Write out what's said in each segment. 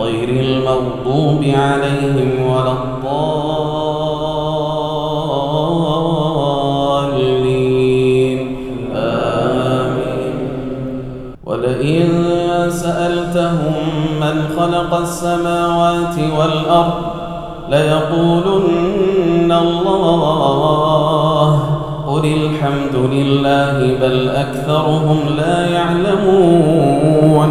غير المغضوب عليهم ولا الضالين. آمين. ولئن سألتهم من خلق السماوات والأرض ليقولن الله. قل الحمد لله بل أكثرهم لا يعلمون.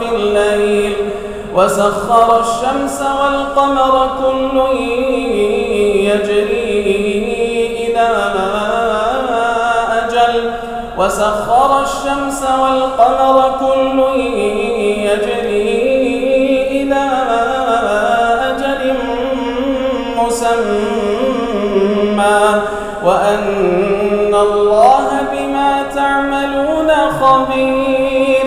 في الليل وسخر الشمس والقمر كل يجري إلى أجل وسخر الشمس والقمر كل يجري إلى أجل مسمى وأن الله بما تعملون خبير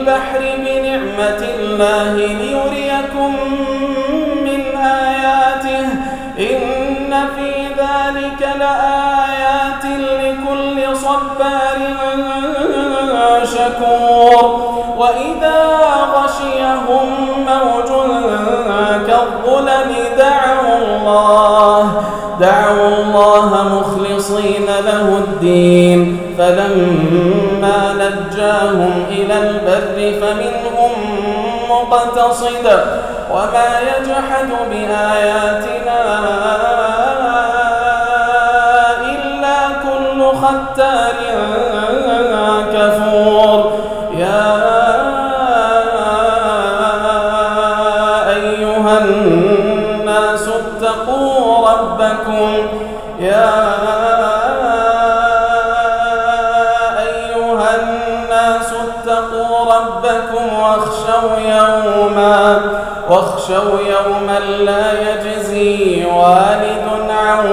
البحر بنعمة الله ليريكم من آياته. إن في ذلك لآيات لكل صبار شكور. وإذا غشيهم موج كالظلل دعوا الله دعوا الله مخلصين له الدين. فلما نجاهم إلى البر فمنهم مقتصد وما يجحد بآياتنا إلا كل ختار كفور. يا أيها الناس اتقوا ربكم. يا واخشوا يوما لا يجزي والد عن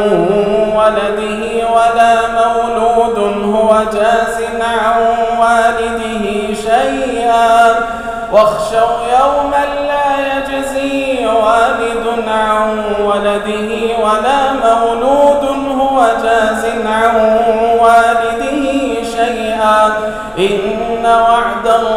ولده ولا مولود هو جاز عن والده شيئا. واخشوا يوما لا يجزي والد عن ولده ولا مولود هو جاز عن والده شيئا. إن وعد الله